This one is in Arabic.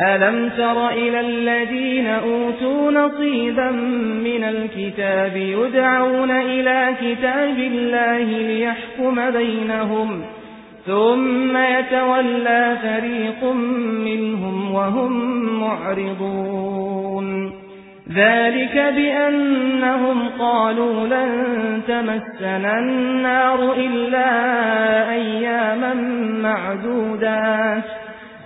ألم تر إلى الذين أوتوا نصيبا من الكتاب يدعون إلى كتاب الله ليحكم بينهم ثم يتولى فريق منهم وهم معرضون ذلك بأنهم قالوا لن تمسنا النار إلا أياما معدودات